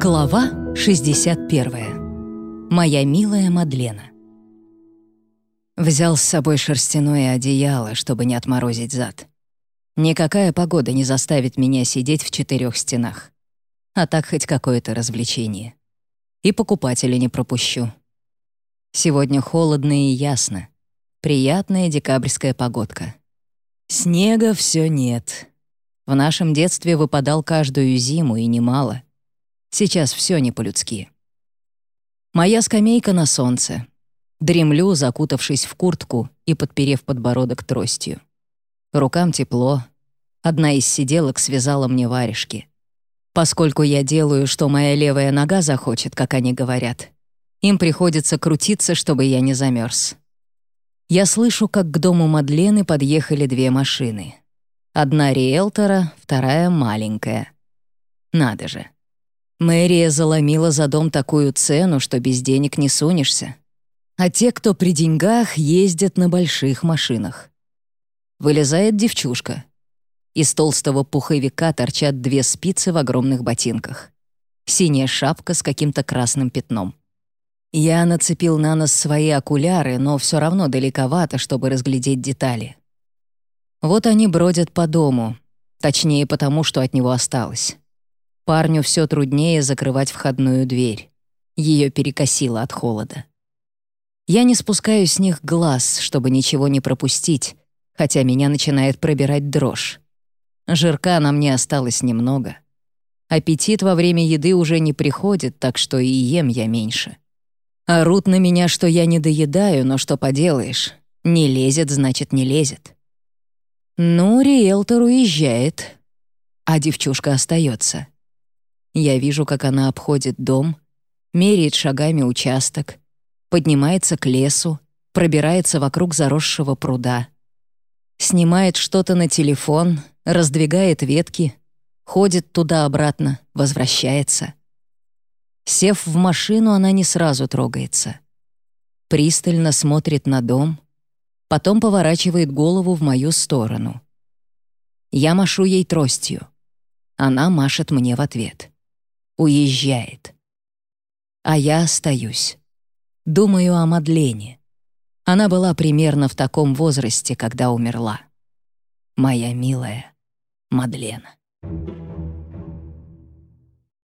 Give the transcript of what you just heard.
Глава 61. Моя милая Мадлена. Взял с собой шерстяное одеяло, чтобы не отморозить зад. Никакая погода не заставит меня сидеть в четырех стенах. А так хоть какое-то развлечение. И покупателя не пропущу. Сегодня холодно и ясно. Приятная декабрьская погодка. Снега все нет. В нашем детстве выпадал каждую зиму, и немало — Сейчас все не по-людски. Моя скамейка на солнце. Дремлю, закутавшись в куртку и подперев подбородок тростью. Рукам тепло. Одна из сиделок связала мне варежки. Поскольку я делаю, что моя левая нога захочет, как они говорят, им приходится крутиться, чтобы я не замерз. Я слышу, как к дому Мадлены подъехали две машины. Одна риэлтора, вторая маленькая. Надо же. Мэрия заломила за дом такую цену, что без денег не сунешься. А те, кто при деньгах, ездят на больших машинах. Вылезает девчушка. Из толстого пуховика торчат две спицы в огромных ботинках. Синяя шапка с каким-то красным пятном. Я нацепил на нос свои окуляры, но все равно далековато, чтобы разглядеть детали. Вот они бродят по дому, точнее потому, что от него осталось. Парню все труднее закрывать входную дверь. Ее перекосило от холода. Я не спускаю с них глаз, чтобы ничего не пропустить, хотя меня начинает пробирать дрожь. Жирка на мне осталось немного. Аппетит во время еды уже не приходит, так что и ем я меньше. Орут на меня, что я не доедаю, но что поделаешь. Не лезет, значит, не лезет. Ну, риэлтор уезжает, а девчушка остается. Я вижу, как она обходит дом, меряет шагами участок, поднимается к лесу, пробирается вокруг заросшего пруда. Снимает что-то на телефон, раздвигает ветки, ходит туда-обратно, возвращается. Сев в машину, она не сразу трогается. Пристально смотрит на дом, потом поворачивает голову в мою сторону. Я машу ей тростью. Она машет мне в ответ уезжает. А я остаюсь. Думаю о Мадлене. Она была примерно в таком возрасте, когда умерла. Моя милая Мадлена. Thank you.